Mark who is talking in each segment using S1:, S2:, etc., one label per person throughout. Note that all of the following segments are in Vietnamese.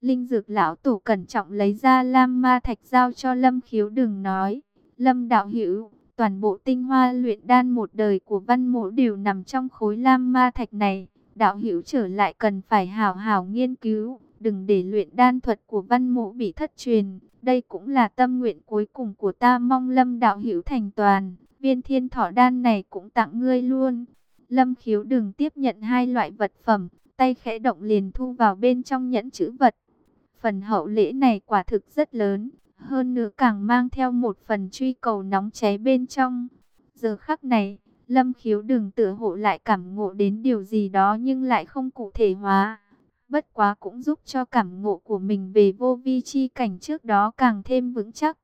S1: Linh dược lão tổ cẩn trọng lấy ra lam ma thạch giao cho Lâm khiếu đừng nói. Lâm đạo hữu toàn bộ tinh hoa luyện đan một đời của văn mộ đều nằm trong khối lam ma thạch này. Đạo hữu trở lại cần phải hào hào nghiên cứu, đừng để luyện đan thuật của văn mộ bị thất truyền. Đây cũng là tâm nguyện cuối cùng của ta mong lâm đạo hữu thành toàn. Viên thiên thọ đan này cũng tặng ngươi luôn. Lâm khiếu đừng tiếp nhận hai loại vật phẩm, tay khẽ động liền thu vào bên trong nhẫn chữ vật. Phần hậu lễ này quả thực rất lớn, hơn nữa càng mang theo một phần truy cầu nóng cháy bên trong. Giờ khắc này, Lâm khiếu đừng tựa hộ lại cảm ngộ đến điều gì đó nhưng lại không cụ thể hóa. Bất quá cũng giúp cho cảm ngộ của mình về vô vi chi cảnh trước đó càng thêm vững chắc.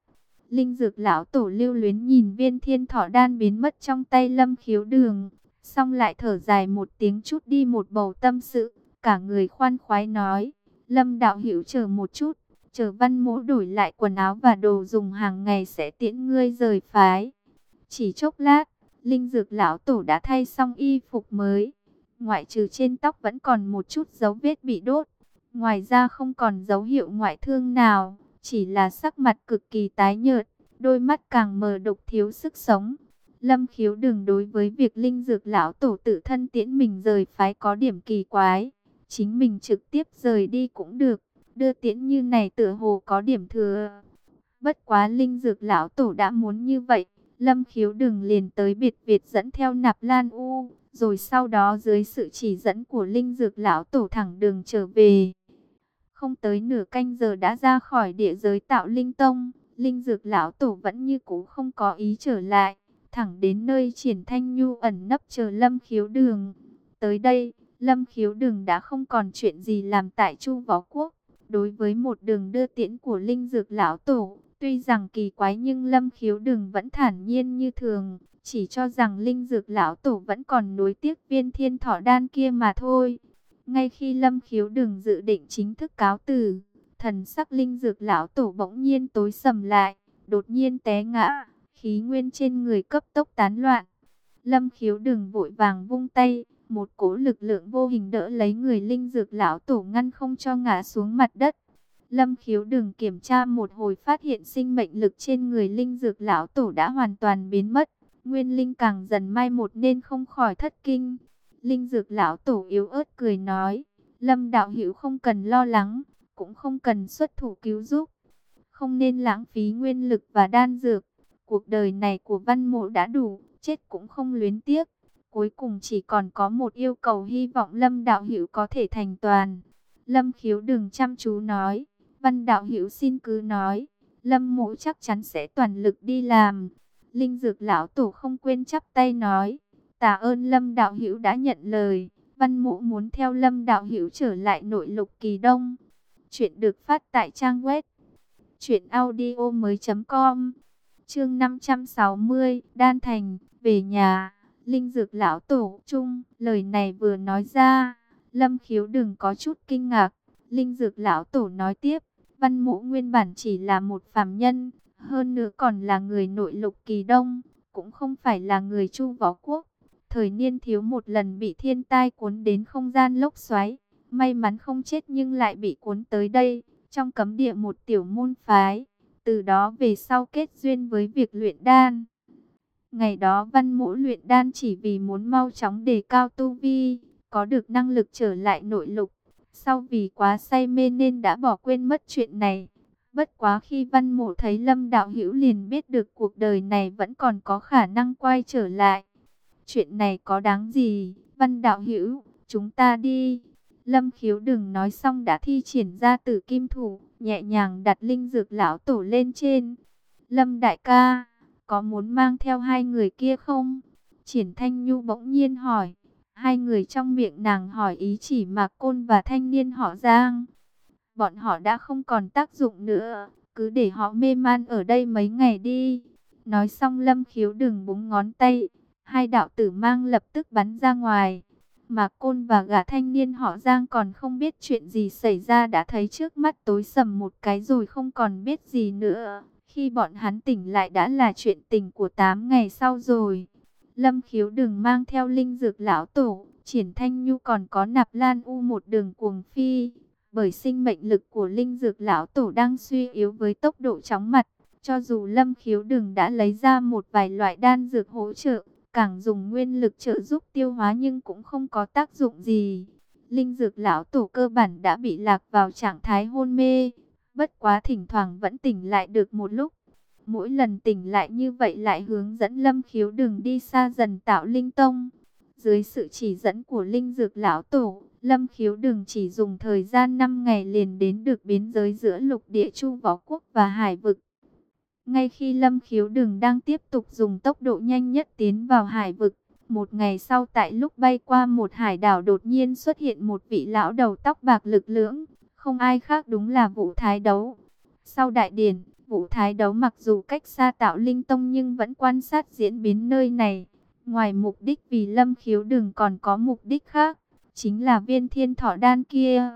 S1: Linh dược lão tổ lưu luyến nhìn viên thiên thọ đan biến mất trong tay lâm khiếu đường. Xong lại thở dài một tiếng chút đi một bầu tâm sự. Cả người khoan khoái nói. Lâm đạo hữu chờ một chút. Chờ văn mỗ đổi lại quần áo và đồ dùng hàng ngày sẽ tiễn ngươi rời phái. Chỉ chốc lát, linh dược lão tổ đã thay xong y phục mới. Ngoại trừ trên tóc vẫn còn một chút dấu vết bị đốt. Ngoài ra không còn dấu hiệu ngoại thương nào. Chỉ là sắc mặt cực kỳ tái nhợt, đôi mắt càng mờ đục thiếu sức sống. Lâm khiếu đừng đối với việc linh dược lão tổ tự thân tiễn mình rời phái có điểm kỳ quái. Chính mình trực tiếp rời đi cũng được, đưa tiễn như này tựa hồ có điểm thừa. Bất quá linh dược lão tổ đã muốn như vậy, lâm khiếu đừng liền tới biệt Việt dẫn theo nạp lan u, rồi sau đó dưới sự chỉ dẫn của linh dược lão tổ thẳng đường trở về. Không tới nửa canh giờ đã ra khỏi địa giới tạo linh tông, linh dược lão tổ vẫn như cũ không có ý trở lại, thẳng đến nơi triển thanh nhu ẩn nấp chờ lâm khiếu đường. Tới đây, lâm khiếu đường đã không còn chuyện gì làm tại chu võ quốc. Đối với một đường đưa tiễn của linh dược lão tổ, tuy rằng kỳ quái nhưng lâm khiếu đường vẫn thản nhiên như thường, chỉ cho rằng linh dược lão tổ vẫn còn nối tiếc viên thiên thọ đan kia mà thôi. Ngay khi Lâm Khiếu Đường dự định chính thức cáo từ, thần sắc linh dược lão tổ bỗng nhiên tối sầm lại, đột nhiên té ngã, khí nguyên trên người cấp tốc tán loạn. Lâm Khiếu Đường vội vàng vung tay, một cỗ lực lượng vô hình đỡ lấy người linh dược lão tổ ngăn không cho ngã xuống mặt đất. Lâm Khiếu đừng kiểm tra một hồi phát hiện sinh mệnh lực trên người linh dược lão tổ đã hoàn toàn biến mất. Nguyên linh càng dần mai một nên không khỏi thất kinh. Linh dược lão tổ yếu ớt cười nói, Lâm đạo hữu không cần lo lắng, cũng không cần xuất thủ cứu giúp. Không nên lãng phí nguyên lực và đan dược. Cuộc đời này của văn mộ đã đủ, chết cũng không luyến tiếc. Cuối cùng chỉ còn có một yêu cầu hy vọng Lâm đạo hữu có thể thành toàn. Lâm khiếu đừng chăm chú nói, văn đạo hữu xin cứ nói, Lâm mộ chắc chắn sẽ toàn lực đi làm. Linh dược lão tổ không quên chắp tay nói, Tạ ơn Lâm Đạo Hữu đã nhận lời. Văn Mộ muốn theo Lâm Đạo Hữu trở lại nội lục kỳ đông. Chuyện được phát tại trang web truyệnaudiomoi.com. Chương 560, Đan Thành, về nhà, Linh Dược lão tổ chung, lời này vừa nói ra, Lâm Khiếu đừng có chút kinh ngạc. Linh Dược lão tổ nói tiếp, Văn mũ nguyên bản chỉ là một phàm nhân, hơn nữa còn là người nội lục kỳ đông, cũng không phải là người Chu Võ Quốc. Thời niên thiếu một lần bị thiên tai cuốn đến không gian lốc xoáy, may mắn không chết nhưng lại bị cuốn tới đây, trong cấm địa một tiểu môn phái. Từ đó về sau kết duyên với việc luyện đan. Ngày đó văn mũ luyện đan chỉ vì muốn mau chóng đề cao tu vi, có được năng lực trở lại nội lục. Sau vì quá say mê nên đã bỏ quên mất chuyện này. Bất quá khi văn mộ thấy lâm đạo hữu liền biết được cuộc đời này vẫn còn có khả năng quay trở lại. Chuyện này có đáng gì, văn đạo hữu, chúng ta đi. Lâm khiếu đừng nói xong đã thi triển ra tử kim thủ, nhẹ nhàng đặt linh dược lão tổ lên trên. Lâm đại ca, có muốn mang theo hai người kia không? Triển Thanh Nhu bỗng nhiên hỏi. Hai người trong miệng nàng hỏi ý chỉ Mạc Côn và thanh niên họ Giang. Bọn họ đã không còn tác dụng nữa, cứ để họ mê man ở đây mấy ngày đi. Nói xong Lâm khiếu đừng búng ngón tay, Hai đạo tử mang lập tức bắn ra ngoài. Mạc Côn và gã thanh niên họ Giang còn không biết chuyện gì xảy ra đã thấy trước mắt tối sầm một cái rồi không còn biết gì nữa. Khi bọn hắn tỉnh lại đã là chuyện tình của 8 ngày sau rồi. Lâm khiếu đừng mang theo linh dược lão tổ, triển thanh nhu còn có nạp lan u một đường cuồng phi. bởi sinh mệnh lực của linh dược lão tổ đang suy yếu với tốc độ chóng mặt. Cho dù lâm khiếu đừng đã lấy ra một vài loại đan dược hỗ trợ, càng dùng nguyên lực trợ giúp tiêu hóa nhưng cũng không có tác dụng gì. Linh dược lão tổ cơ bản đã bị lạc vào trạng thái hôn mê, bất quá thỉnh thoảng vẫn tỉnh lại được một lúc. Mỗi lần tỉnh lại như vậy lại hướng dẫn lâm khiếu đường đi xa dần tạo linh tông. Dưới sự chỉ dẫn của linh dược lão tổ, lâm khiếu đường chỉ dùng thời gian 5 ngày liền đến được biến giới giữa lục địa chu võ quốc và hải vực. Ngay khi lâm khiếu đường đang tiếp tục dùng tốc độ nhanh nhất tiến vào hải vực, một ngày sau tại lúc bay qua một hải đảo đột nhiên xuất hiện một vị lão đầu tóc bạc lực lưỡng, không ai khác đúng là Vũ Thái Đấu. Sau đại điển, Vũ Thái Đấu mặc dù cách xa tạo linh tông nhưng vẫn quan sát diễn biến nơi này. Ngoài mục đích vì lâm khiếu Đường còn có mục đích khác, chính là viên thiên thọ đan kia.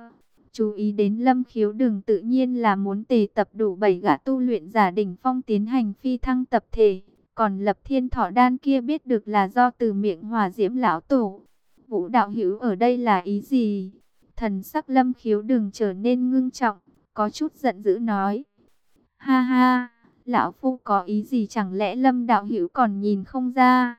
S1: Chú ý đến lâm khiếu Đường tự nhiên là muốn tề tập đủ bảy gã tu luyện giả đỉnh phong tiến hành phi thăng tập thể. Còn lập thiên thọ đan kia biết được là do từ miệng hòa diễm lão tổ. Vũ đạo hữu ở đây là ý gì? Thần sắc lâm khiếu đừng trở nên ngưng trọng, có chút giận dữ nói. Ha ha, lão phu có ý gì chẳng lẽ lâm đạo hữu còn nhìn không ra?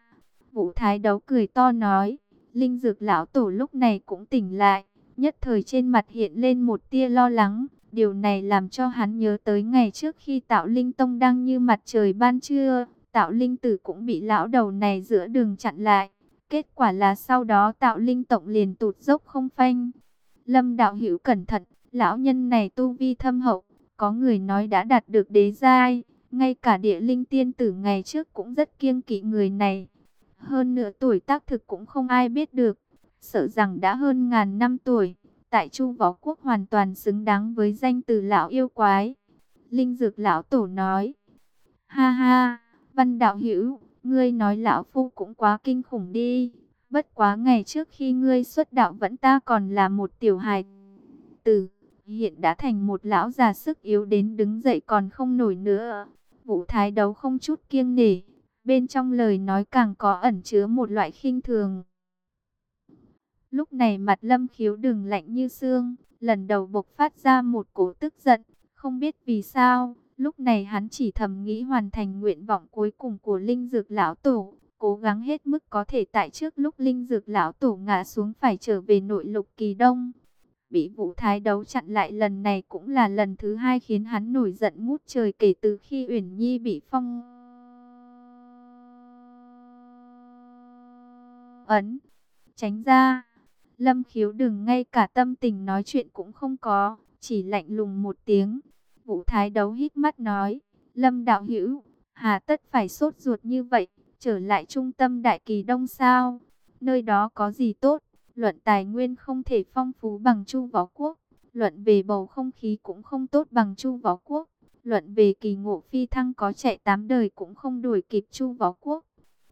S1: Vũ thái đấu cười to nói, linh dược lão tổ lúc này cũng tỉnh lại, nhất thời trên mặt hiện lên một tia lo lắng. Điều này làm cho hắn nhớ tới ngày trước khi tạo linh tông đang như mặt trời ban trưa, tạo linh tử cũng bị lão đầu này giữa đường chặn lại. Kết quả là sau đó tạo linh tổng liền tụt dốc không phanh. Lâm đạo hữu cẩn thận, lão nhân này tu vi thâm hậu, có người nói đã đạt được đế giai, ngay cả địa linh tiên tử ngày trước cũng rất kiêng kỵ người này. Hơn nữa tuổi tác thực cũng không ai biết được, sợ rằng đã hơn ngàn năm tuổi, tại Chu Võ Quốc hoàn toàn xứng đáng với danh từ lão yêu quái. Linh Dược lão tổ nói: "Ha ha, Văn đạo hữu, ngươi nói lão phu cũng quá kinh khủng đi." Bất quá ngày trước khi ngươi xuất đạo vẫn ta còn là một tiểu hài tử, hiện đã thành một lão già sức yếu đến đứng dậy còn không nổi nữa. Vũ thái đấu không chút kiêng nể, bên trong lời nói càng có ẩn chứa một loại khinh thường. Lúc này mặt lâm khiếu đừng lạnh như xương, lần đầu bộc phát ra một cổ tức giận, không biết vì sao, lúc này hắn chỉ thầm nghĩ hoàn thành nguyện vọng cuối cùng của linh dược lão tổ, cố gắng hết mức có thể tại trước lúc linh dược lão tổ ngã xuống phải trở về nội lục kỳ đông. Bị vũ thái đấu chặn lại lần này cũng là lần thứ hai khiến hắn nổi giận ngút trời kể từ khi Uyển Nhi bị phong ấn. Tránh ra, lâm khiếu đừng ngay cả tâm tình nói chuyện cũng không có, chỉ lạnh lùng một tiếng. Vũ thái đấu hít mắt nói, lâm đạo hữu, hà tất phải sốt ruột như vậy trở lại trung tâm đại kỳ đông sao? Nơi đó có gì tốt? Luận tài nguyên không thể phong phú bằng Chu Võ Quốc, luận về bầu không khí cũng không tốt bằng Chu Võ Quốc, luận về kỳ ngộ phi thăng có chạy tám đời cũng không đuổi kịp Chu Võ Quốc.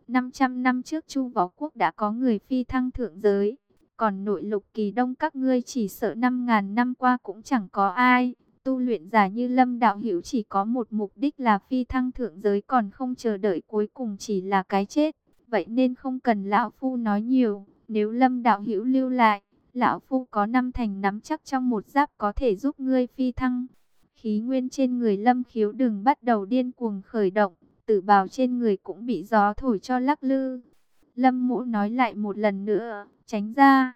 S1: 500 năm trước Chu Võ Quốc đã có người phi thăng thượng giới, còn nội lục kỳ đông các ngươi chỉ sợ 5.000 năm qua cũng chẳng có ai. Tu luyện giả như Lâm Đạo Hữu chỉ có một mục đích là phi thăng thượng giới còn không chờ đợi cuối cùng chỉ là cái chết. Vậy nên không cần Lão Phu nói nhiều, nếu Lâm Đạo Hữu lưu lại, Lão Phu có năm thành nắm chắc trong một giáp có thể giúp ngươi phi thăng. Khí nguyên trên người Lâm khiếu đừng bắt đầu điên cuồng khởi động, tử bào trên người cũng bị gió thổi cho lắc lư. Lâm mũ nói lại một lần nữa, tránh ra.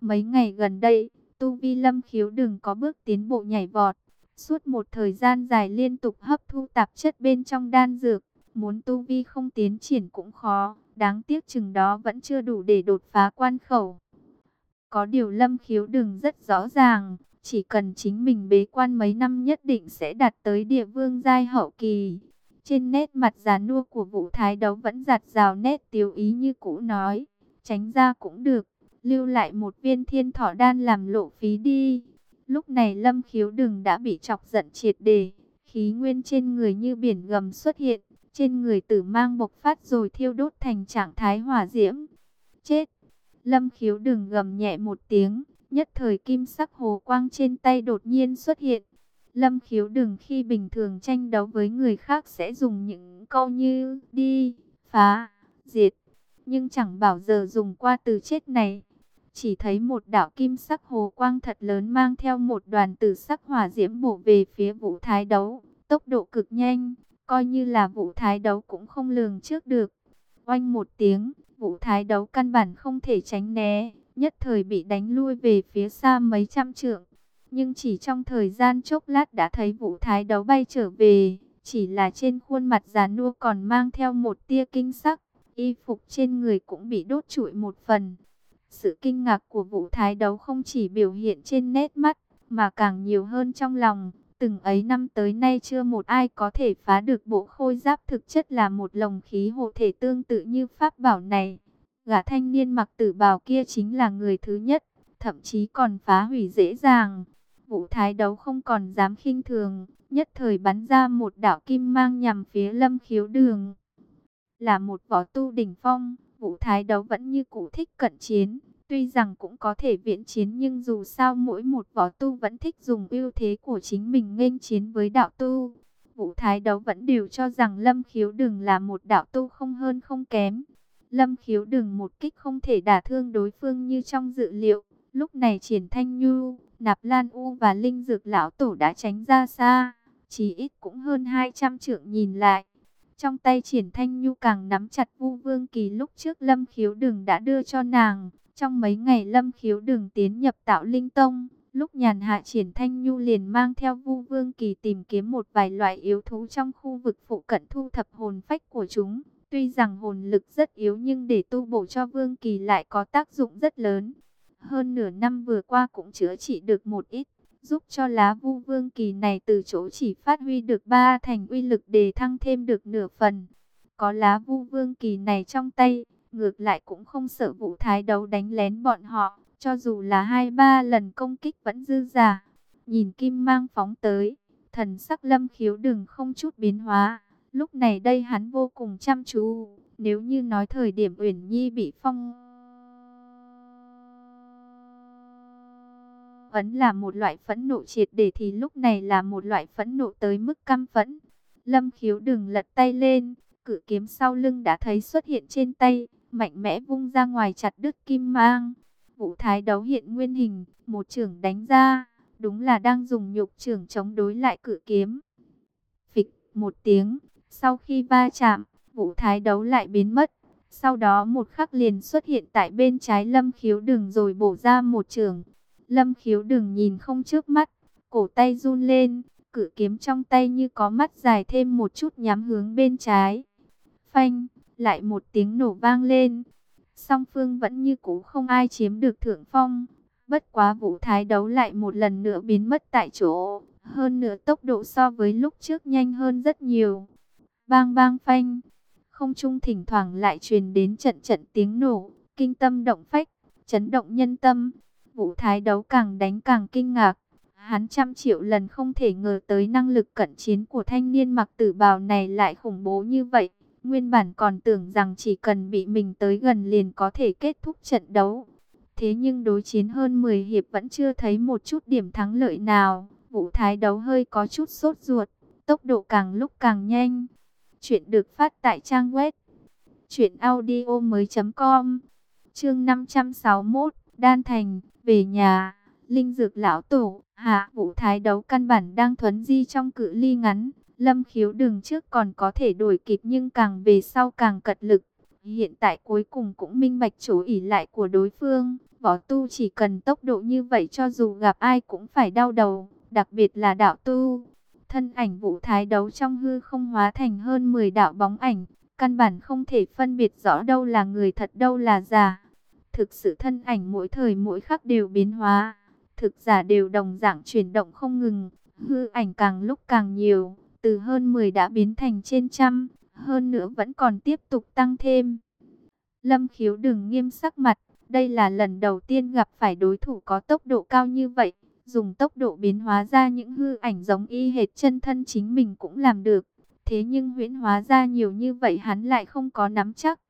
S1: Mấy ngày gần đây, tu vi lâm khiếu đừng có bước tiến bộ nhảy vọt, Suốt một thời gian dài liên tục hấp thu tạp chất bên trong đan dược, muốn tu vi không tiến triển cũng khó, đáng tiếc chừng đó vẫn chưa đủ để đột phá quan khẩu. Có điều lâm khiếu đừng rất rõ ràng, chỉ cần chính mình bế quan mấy năm nhất định sẽ đạt tới địa vương giai hậu kỳ. Trên nét mặt già nua của vũ thái đấu vẫn giặt rào nét tiêu ý như cũ nói, tránh ra cũng được, lưu lại một viên thiên thọ đan làm lộ phí đi. Lúc này lâm khiếu đừng đã bị chọc giận triệt đề, khí nguyên trên người như biển gầm xuất hiện, trên người tử mang bộc phát rồi thiêu đốt thành trạng thái hỏa diễm. Chết! Lâm khiếu đừng gầm nhẹ một tiếng, nhất thời kim sắc hồ quang trên tay đột nhiên xuất hiện. Lâm khiếu đừng khi bình thường tranh đấu với người khác sẽ dùng những câu như đi, phá, diệt. Nhưng chẳng bảo giờ dùng qua từ chết này chỉ thấy một đạo kim sắc hồ quang thật lớn mang theo một đoàn tử sắc hỏa diễm bổ về phía vũ thái đấu, tốc độ cực nhanh, coi như là vũ thái đấu cũng không lường trước được. Oanh một tiếng, vũ thái đấu căn bản không thể tránh né, nhất thời bị đánh lui về phía xa mấy trăm trượng. Nhưng chỉ trong thời gian chốc lát đã thấy vũ thái đấu bay trở về, chỉ là trên khuôn mặt già nua còn mang theo một tia kinh sắc, y phục trên người cũng bị đốt trụi một phần. Sự kinh ngạc của vũ thái đấu không chỉ biểu hiện trên nét mắt, mà càng nhiều hơn trong lòng. Từng ấy năm tới nay chưa một ai có thể phá được bộ khôi giáp thực chất là một lồng khí hộ thể tương tự như pháp bảo này. Gã thanh niên mặc tử bào kia chính là người thứ nhất, thậm chí còn phá hủy dễ dàng. Vũ thái đấu không còn dám khinh thường, nhất thời bắn ra một đạo kim mang nhằm phía lâm khiếu đường. Là một võ tu đỉnh phong, vũ thái đấu vẫn như cũ thích cận chiến. Tuy rằng cũng có thể viễn chiến nhưng dù sao mỗi một võ tu vẫn thích dùng ưu thế của chính mình nghênh chiến với đạo tu. Vũ thái đấu vẫn đều cho rằng lâm khiếu đường là một đạo tu không hơn không kém. Lâm khiếu đường một kích không thể đả thương đối phương như trong dự liệu. Lúc này triển thanh nhu, nạp lan u và linh dược lão tổ đã tránh ra xa chí ít cũng hơn 200 trượng nhìn lại. Trong tay triển thanh nhu càng nắm chặt vu vương kỳ lúc trước lâm khiếu đường đã đưa cho nàng. Trong mấy ngày lâm khiếu đường tiến nhập tạo linh tông, lúc nhàn hạ triển thanh nhu liền mang theo vu vương kỳ tìm kiếm một vài loại yếu thú trong khu vực phụ cận thu thập hồn phách của chúng. Tuy rằng hồn lực rất yếu nhưng để tu bổ cho vương kỳ lại có tác dụng rất lớn. Hơn nửa năm vừa qua cũng chữa trị được một ít giúp cho lá vu vương kỳ này từ chỗ chỉ phát huy được ba thành uy lực để thăng thêm được nửa phần. Có lá vu vương kỳ này trong tay, ngược lại cũng không sợ vụ thái đấu đánh lén bọn họ, cho dù là hai ba lần công kích vẫn dư giả. Nhìn kim mang phóng tới, thần sắc lâm khiếu đừng không chút biến hóa. Lúc này đây hắn vô cùng chăm chú, nếu như nói thời điểm Uyển Nhi bị phong ấn là một loại phẫn nộ triệt để thì lúc này là một loại phẫn nộ tới mức căm phẫn. Lâm khiếu đừng lật tay lên, cử kiếm sau lưng đã thấy xuất hiện trên tay, mạnh mẽ vung ra ngoài chặt đứt kim mang. Vũ thái đấu hiện nguyên hình, một trưởng đánh ra, đúng là đang dùng nhục trưởng chống đối lại cử kiếm. Phịch một tiếng, sau khi va chạm, vũ thái đấu lại biến mất. Sau đó một khắc liền xuất hiện tại bên trái lâm khiếu đường rồi bổ ra một trường. Lâm khiếu đừng nhìn không trước mắt, cổ tay run lên, cử kiếm trong tay như có mắt dài thêm một chút nhắm hướng bên trái. Phanh, lại một tiếng nổ vang lên. Song phương vẫn như cũ không ai chiếm được thượng phong. Bất quá vũ thái đấu lại một lần nữa biến mất tại chỗ. Hơn nữa tốc độ so với lúc trước nhanh hơn rất nhiều. Bang bang phanh. Không trung thỉnh thoảng lại truyền đến trận trận tiếng nổ. Kinh tâm động phách, chấn động nhân tâm. Vũ thái đấu càng đánh càng kinh ngạc. Hắn trăm triệu lần không thể ngờ tới năng lực cận chiến của thanh niên mặc tử bào này lại khủng bố như vậy. Nguyên bản còn tưởng rằng chỉ cần bị mình tới gần liền có thể kết thúc trận đấu. Thế nhưng đối chiến hơn 10 hiệp vẫn chưa thấy một chút điểm thắng lợi nào. Vũ thái đấu hơi có chút sốt ruột, tốc độ càng lúc càng nhanh. Chuyện được phát tại trang web chuyện audio mới.com Chương 561 Đan Thành về nhà, Linh Dược Lão Tổ, Hạ Vũ Thái đấu căn bản đang thuấn di trong cự ly ngắn. Lâm khiếu đường trước còn có thể đổi kịp nhưng càng về sau càng cật lực. Hiện tại cuối cùng cũng minh bạch chỗ ỉ lại của đối phương. Võ tu chỉ cần tốc độ như vậy cho dù gặp ai cũng phải đau đầu, đặc biệt là đạo tu. Thân ảnh vũ thái đấu trong hư không hóa thành hơn 10 đạo bóng ảnh, căn bản không thể phân biệt rõ đâu là người thật đâu là giả. Thực sự thân ảnh mỗi thời mỗi khắc đều biến hóa, thực giả đều đồng dạng chuyển động không ngừng, hư ảnh càng lúc càng nhiều, từ hơn 10 đã biến thành trên trăm, hơn nữa vẫn còn tiếp tục tăng thêm. Lâm khiếu đừng nghiêm sắc mặt, đây là lần đầu tiên gặp phải đối thủ có tốc độ cao như vậy, dùng tốc độ biến hóa ra những hư ảnh giống y hệt chân thân chính mình cũng làm được. Thế nhưng huyễn hóa ra nhiều như vậy hắn lại không có nắm chắc.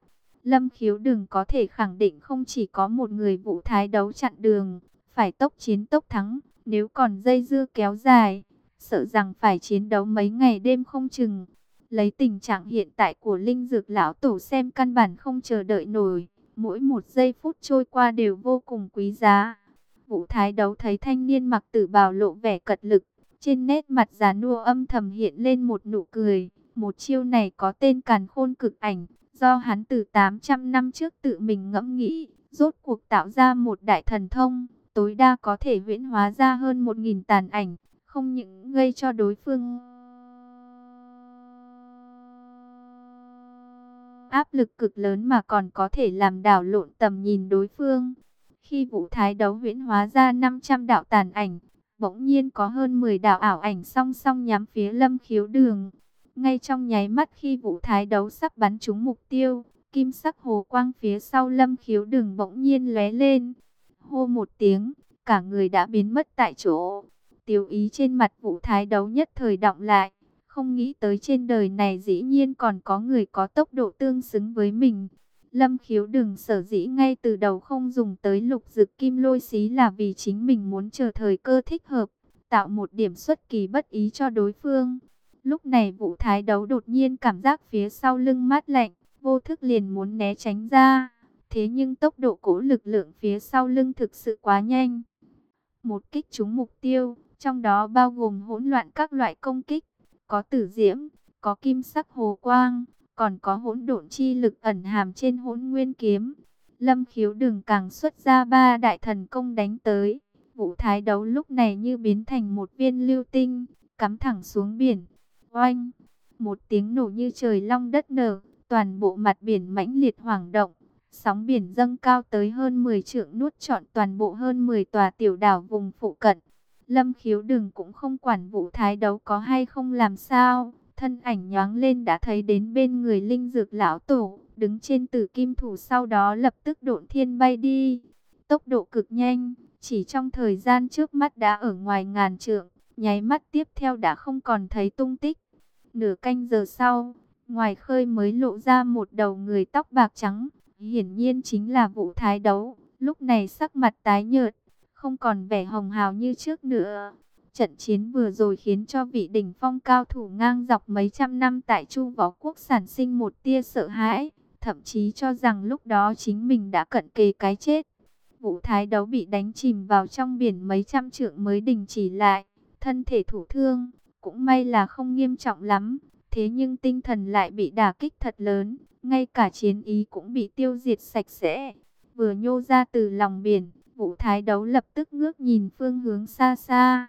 S1: Lâm khiếu đừng có thể khẳng định không chỉ có một người vũ thái đấu chặn đường, phải tốc chiến tốc thắng, nếu còn dây dưa kéo dài, sợ rằng phải chiến đấu mấy ngày đêm không chừng. Lấy tình trạng hiện tại của linh dược lão tổ xem căn bản không chờ đợi nổi, mỗi một giây phút trôi qua đều vô cùng quý giá. Vũ Thái đấu thấy thanh niên mặc tử bào lộ vẻ cật lực, trên nét mặt già nua âm thầm hiện lên một nụ cười. Một chiêu này có tên càn khôn cực ảnh, do hắn từ 800 năm trước tự mình ngẫm nghĩ, rốt cuộc tạo ra một đại thần thông, tối đa có thể viễn hóa ra hơn 1.000 tàn ảnh, không những gây cho đối phương áp lực cực lớn mà còn có thể làm đảo lộn tầm nhìn đối phương. Khi vũ thái đấu huyễn hóa ra 500 đạo tàn ảnh, bỗng nhiên có hơn 10 đạo ảo ảnh song song nhắm phía lâm khiếu đường. Ngay trong nháy mắt khi vũ thái đấu sắp bắn trúng mục tiêu, kim sắc hồ quang phía sau lâm khiếu đường bỗng nhiên lóe lên. Hô một tiếng, cả người đã biến mất tại chỗ. Tiêu ý trên mặt vũ thái đấu nhất thời động lại. Không nghĩ tới trên đời này dĩ nhiên còn có người có tốc độ tương xứng với mình. Lâm khiếu đừng sở dĩ ngay từ đầu không dùng tới lục dực kim lôi xí là vì chính mình muốn chờ thời cơ thích hợp, tạo một điểm xuất kỳ bất ý cho đối phương. Lúc này vụ thái đấu đột nhiên cảm giác phía sau lưng mát lạnh, vô thức liền muốn né tránh ra. Thế nhưng tốc độ cổ lực lượng phía sau lưng thực sự quá nhanh. Một kích trúng mục tiêu, trong đó bao gồm hỗn loạn các loại công kích, có tử diễm, có kim sắc hồ quang, còn có hỗn độn chi lực ẩn hàm trên hỗn nguyên kiếm. Lâm khiếu đừng càng xuất ra ba đại thần công đánh tới. Vũ thái đấu lúc này như biến thành một viên lưu tinh, cắm thẳng xuống biển. Oanh! Một tiếng nổ như trời long đất nở, toàn bộ mặt biển mãnh liệt hoảng động. Sóng biển dâng cao tới hơn 10 trượng nuốt trọn toàn bộ hơn 10 tòa tiểu đảo vùng phụ cận. Lâm khiếu đừng cũng không quản vụ thái đấu có hay không làm sao. Thân ảnh nhoáng lên đã thấy đến bên người linh dược lão tổ, đứng trên tử kim thủ sau đó lập tức độn thiên bay đi. Tốc độ cực nhanh, chỉ trong thời gian trước mắt đã ở ngoài ngàn trượng, nháy mắt tiếp theo đã không còn thấy tung tích. Nửa canh giờ sau, ngoài khơi mới lộ ra một đầu người tóc bạc trắng, hiển nhiên chính là vụ thái đấu, lúc này sắc mặt tái nhợt, không còn vẻ hồng hào như trước nữa. Trận chiến vừa rồi khiến cho vị đỉnh phong cao thủ ngang dọc mấy trăm năm tại Chu Võ Quốc sản sinh một tia sợ hãi, thậm chí cho rằng lúc đó chính mình đã cận kề cái chết. Vũ thái đấu bị đánh chìm vào trong biển mấy trăm trượng mới đình chỉ lại, thân thể thủ thương, cũng may là không nghiêm trọng lắm, thế nhưng tinh thần lại bị đả kích thật lớn, ngay cả chiến ý cũng bị tiêu diệt sạch sẽ. Vừa nhô ra từ lòng biển, Vũ thái đấu lập tức ngước nhìn phương hướng xa xa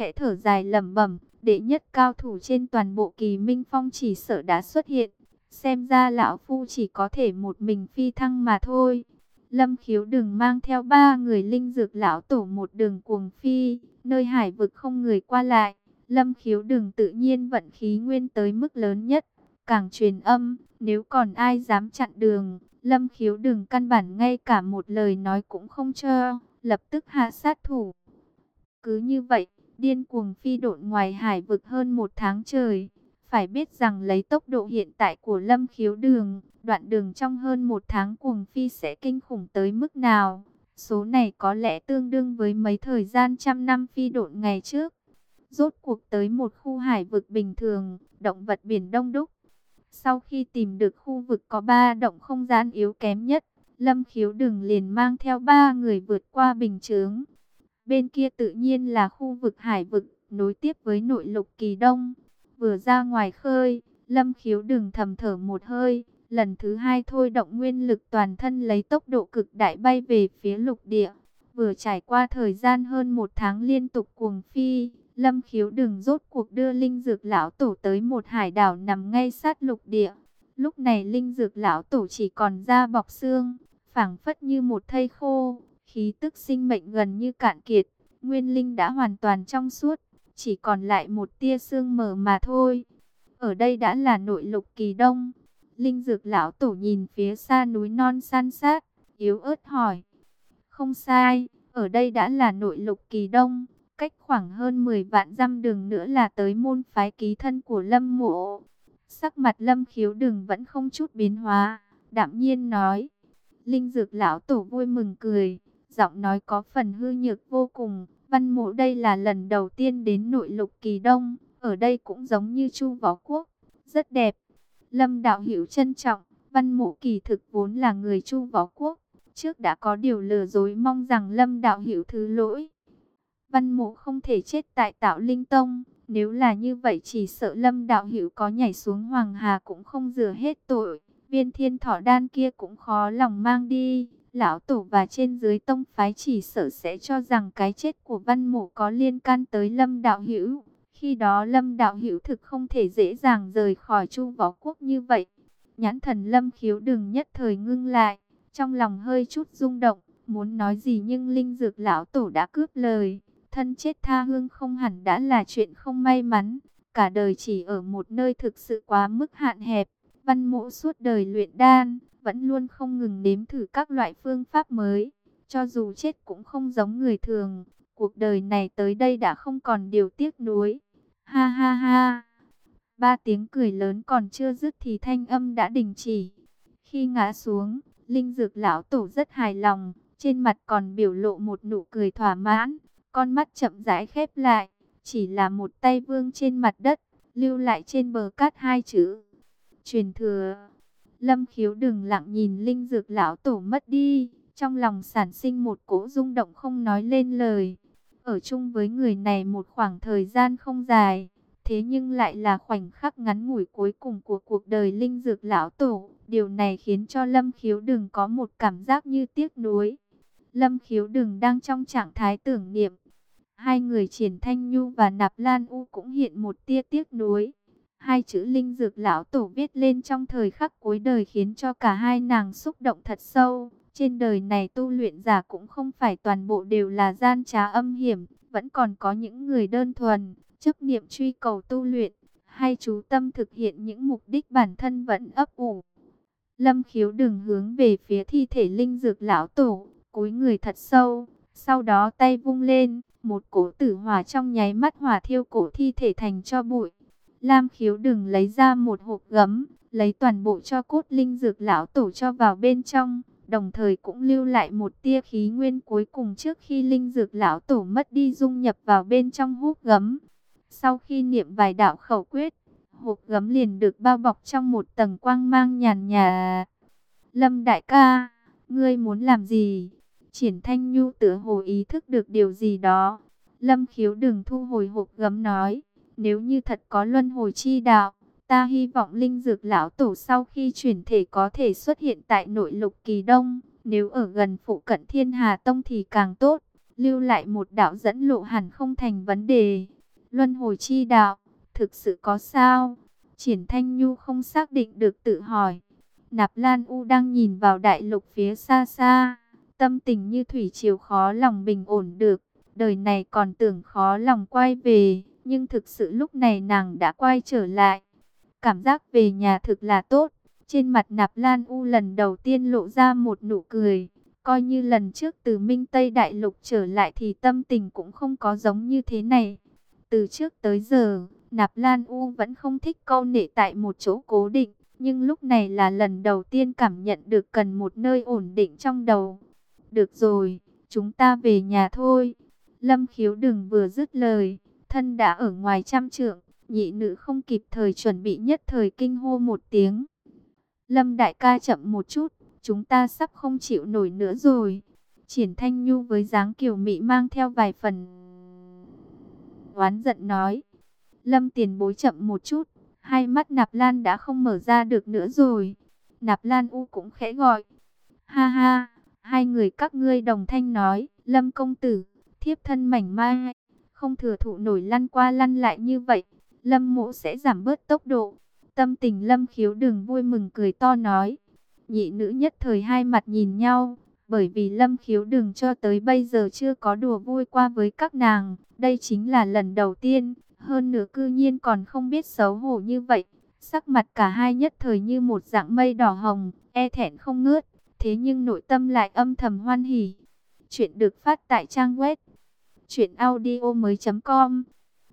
S1: khẽ thở dài lẩm bẩm, đệ nhất cao thủ trên toàn bộ kỳ minh phong chỉ sợ đã xuất hiện. Xem ra lão phu chỉ có thể một mình phi thăng mà thôi. Lâm khiếu đừng mang theo ba người linh dược lão tổ một đường cuồng phi, nơi hải vực không người qua lại. Lâm khiếu đừng tự nhiên vận khí nguyên tới mức lớn nhất, càng truyền âm, nếu còn ai dám chặn đường, lâm khiếu đừng căn bản ngay cả một lời nói cũng không cho, lập tức hạ sát thủ. Cứ như vậy, điên cuồng phi độn ngoài hải vực hơn một tháng trời. Phải biết rằng lấy tốc độ hiện tại của lâm khiếu đường, đoạn đường trong hơn một tháng cuồng phi sẽ kinh khủng tới mức nào. Số này có lẽ tương đương với mấy thời gian trăm năm phi độn ngày trước. Rốt cuộc tới một khu hải vực bình thường, động vật biển đông đúc. Sau khi tìm được khu vực có ba động không gian yếu kém nhất, Lâm khiếu đường liền mang theo ba người vượt qua bình chướng. Bên kia tự nhiên là khu vực hải vực, nối tiếp với nội lục kỳ đông. Vừa ra ngoài khơi, lâm khiếu đừng thầm thở một hơi. Lần thứ hai thôi động nguyên lực toàn thân lấy tốc độ cực đại bay về phía lục địa. Vừa trải qua thời gian hơn một tháng liên tục cuồng phi, lâm khiếu đừng rốt cuộc đưa linh dược lão tổ tới một hải đảo nằm ngay sát lục địa. Lúc này linh dược lão tổ chỉ còn da bọc xương, phảng phất như một thây khô khí tức sinh mệnh gần như cạn kiệt, nguyên linh đã hoàn toàn trong suốt, chỉ còn lại một tia xương mờ mà thôi. Ở đây đã là nội lục kỳ đông. Linh dược lão tổ nhìn phía xa núi non san sát, yếu ớt hỏi. Không sai, ở đây đã là nội lục kỳ đông, cách khoảng hơn 10 vạn dăm đường nữa là tới môn phái ký thân của Lâm Mộ. Sắc mặt Lâm khiếu đừng vẫn không chút biến hóa, đạm nhiên nói. Linh dược lão tổ vui mừng cười giọng nói có phần hư nhược vô cùng. Văn mộ đây là lần đầu tiên đến nội lục kỳ đông, ở đây cũng giống như chu võ quốc, rất đẹp. Lâm đạo hiểu trân trọng, Văn mộ kỳ thực vốn là người chu võ quốc, trước đã có điều lừa dối mong rằng lâm đạo hiểu thứ lỗi. Văn mộ không thể chết tại tạo linh tông, nếu là như vậy chỉ sợ lâm đạo hữu có nhảy xuống hoàng hà cũng không rửa hết tội. Viên thiên thọ đan kia cũng khó lòng mang đi. Lão tổ và trên dưới tông phái chỉ sợ sẽ cho rằng cái chết của văn mộ có liên can tới lâm đạo hữu. Khi đó lâm đạo hữu thực không thể dễ dàng rời khỏi chu võ quốc như vậy. Nhãn thần lâm khiếu đừng nhất thời ngưng lại. Trong lòng hơi chút rung động, muốn nói gì nhưng linh dược lão tổ đã cướp lời. Thân chết tha hương không hẳn đã là chuyện không may mắn. Cả đời chỉ ở một nơi thực sự quá mức hạn hẹp. Văn mộ suốt đời luyện đan, vẫn luôn không ngừng nếm thử các loại phương pháp mới. Cho dù chết cũng không giống người thường, cuộc đời này tới đây đã không còn điều tiếc nuối. Ha ha ha! Ba tiếng cười lớn còn chưa dứt thì thanh âm đã đình chỉ. Khi ngã xuống, Linh Dược Lão Tổ rất hài lòng, trên mặt còn biểu lộ một nụ cười thỏa mãn, con mắt chậm rãi khép lại, chỉ là một tay vương trên mặt đất, lưu lại trên bờ cát hai chữ. Truyền thừa. Lâm khiếu đừng lặng nhìn linh dược lão tổ mất đi. Trong lòng sản sinh một cỗ rung động không nói lên lời. Ở chung với người này một khoảng thời gian không dài. Thế nhưng lại là khoảnh khắc ngắn ngủi cuối cùng của cuộc đời linh dược lão tổ. Điều này khiến cho Lâm khiếu đừng có một cảm giác như tiếc nuối. Lâm khiếu đừng đang trong trạng thái tưởng niệm. Hai người Triển Thanh Nhu và Nạp Lan U cũng hiện một tia tiếc nuối. Hai chữ linh dược lão tổ viết lên trong thời khắc cuối đời khiến cho cả hai nàng xúc động thật sâu. Trên đời này tu luyện giả cũng không phải toàn bộ đều là gian trá âm hiểm, vẫn còn có những người đơn thuần, chấp niệm truy cầu tu luyện, hay chú tâm thực hiện những mục đích bản thân vẫn ấp ủ. Lâm khiếu đừng hướng về phía thi thể linh dược lão tổ, cúi người thật sâu, sau đó tay vung lên, một cổ tử hỏa trong nháy mắt hỏa thiêu cổ thi thể thành cho bụi. Lam khiếu đừng lấy ra một hộp gấm, lấy toàn bộ cho cốt linh dược lão tổ cho vào bên trong, đồng thời cũng lưu lại một tia khí nguyên cuối cùng trước khi linh dược lão tổ mất đi dung nhập vào bên trong hộp gấm. Sau khi niệm vài đạo khẩu quyết, hộp gấm liền được bao bọc trong một tầng quang mang nhàn nhà. Lâm đại ca, ngươi muốn làm gì? Triển Thanh Nhu tựa hồ ý thức được điều gì đó. Lâm khiếu đừng thu hồi hộp gấm nói. Nếu như thật có luân hồi chi đạo, ta hy vọng linh dược lão tổ sau khi chuyển thể có thể xuất hiện tại nội lục kỳ đông. Nếu ở gần phụ cận thiên hà tông thì càng tốt. Lưu lại một đạo dẫn lộ hẳn không thành vấn đề. Luân hồi chi đạo, thực sự có sao? Triển Thanh Nhu không xác định được tự hỏi. Nạp Lan U đang nhìn vào đại lục phía xa xa. Tâm tình như thủy triều khó lòng bình ổn được. Đời này còn tưởng khó lòng quay về nhưng thực sự lúc này nàng đã quay trở lại. Cảm giác về nhà thực là tốt. Trên mặt nạp lan u lần đầu tiên lộ ra một nụ cười. Coi như lần trước từ Minh Tây Đại Lục trở lại thì tâm tình cũng không có giống như thế này. Từ trước tới giờ, nạp lan u vẫn không thích câu nệ tại một chỗ cố định. Nhưng lúc này là lần đầu tiên cảm nhận được cần một nơi ổn định trong đầu. Được rồi, chúng ta về nhà thôi. Lâm khiếu đừng vừa dứt lời thân đã ở ngoài trăm trượng, nhị nữ không kịp thời chuẩn bị nhất thời kinh hô một tiếng. Lâm đại ca chậm một chút, chúng ta sắp không chịu nổi nữa rồi. Triển Thanh Nhu với dáng kiều mị mang theo vài phần oán giận nói. Lâm tiền bối chậm một chút, hai mắt Nạp Lan đã không mở ra được nữa rồi. Nạp Lan U cũng khẽ gọi. Ha ha, hai người các ngươi đồng thanh nói, Lâm công tử, thiếp thân mảnh mai, không thừa thụ nổi lăn qua lăn lại như vậy, Lâm mộ sẽ giảm bớt tốc độ. Tâm tình Lâm khiếu đừng vui mừng cười to nói. Nhị nữ nhất thời hai mặt nhìn nhau, bởi vì Lâm khiếu đừng cho tới bây giờ chưa có đùa vui qua với các nàng. Đây chính là lần đầu tiên, hơn nữa cư nhiên còn không biết xấu hổ như vậy. Sắc mặt cả hai nhất thời như một dạng mây đỏ hồng, e thẹn không ngớt, thế nhưng nội tâm lại âm thầm hoan hỉ. Chuyện được phát tại trang web Chuyện audio mới com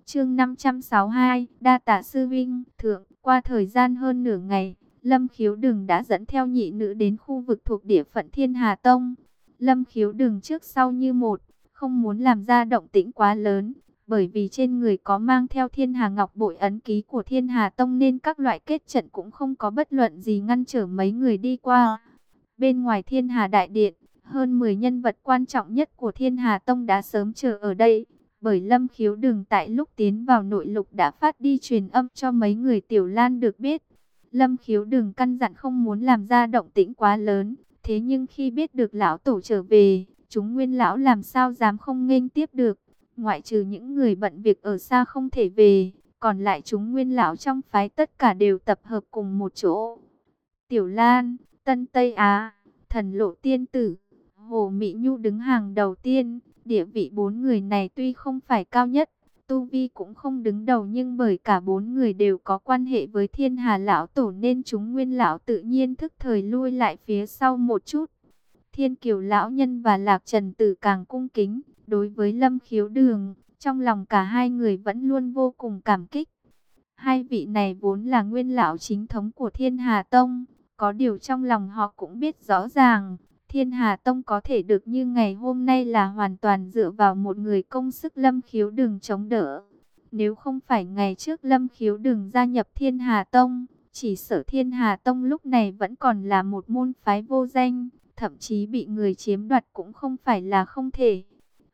S1: Chương 562 Đa tạ sư vinh, Thượng Qua thời gian hơn nửa ngày, Lâm khiếu đừng đã dẫn theo nhị nữ đến khu vực thuộc địa phận Thiên Hà Tông Lâm khiếu đừng trước sau như một, Không muốn làm ra động tĩnh quá lớn, Bởi vì trên người có mang theo thiên hà ngọc bội ấn ký của thiên hà tông nên các loại kết trận cũng không có bất luận gì ngăn trở mấy người đi qua. Bên ngoài thiên hà đại điện, hơn 10 nhân vật quan trọng nhất của thiên hà tông đã sớm chờ ở đây. Bởi lâm khiếu đường tại lúc tiến vào nội lục đã phát đi truyền âm cho mấy người tiểu lan được biết. Lâm khiếu đường căn dặn không muốn làm ra động tĩnh quá lớn. Thế nhưng khi biết được lão tổ trở về, chúng nguyên lão làm sao dám không nghênh tiếp được. Ngoại trừ những người bận việc ở xa không thể về, còn lại chúng nguyên lão trong phái tất cả đều tập hợp cùng một chỗ. Tiểu Lan, Tân Tây Á, Thần Lộ Tiên Tử, Hồ Mỹ Nhu đứng hàng đầu tiên. Địa vị bốn người này tuy không phải cao nhất, Tu Vi cũng không đứng đầu nhưng bởi cả bốn người đều có quan hệ với thiên hà lão tổ nên chúng nguyên lão tự nhiên thức thời lui lại phía sau một chút. Thiên kiều lão nhân và lạc trần tử càng cung kính, đối với lâm khiếu đường, trong lòng cả hai người vẫn luôn vô cùng cảm kích. Hai vị này vốn là nguyên lão chính thống của thiên hà tông, có điều trong lòng họ cũng biết rõ ràng, Thiên Hà Tông có thể được như ngày hôm nay là hoàn toàn dựa vào một người công sức lâm khiếu đường chống đỡ. Nếu không phải ngày trước lâm khiếu đường gia nhập Thiên Hà Tông, chỉ sở Thiên Hà Tông lúc này vẫn còn là một môn phái vô danh, thậm chí bị người chiếm đoạt cũng không phải là không thể.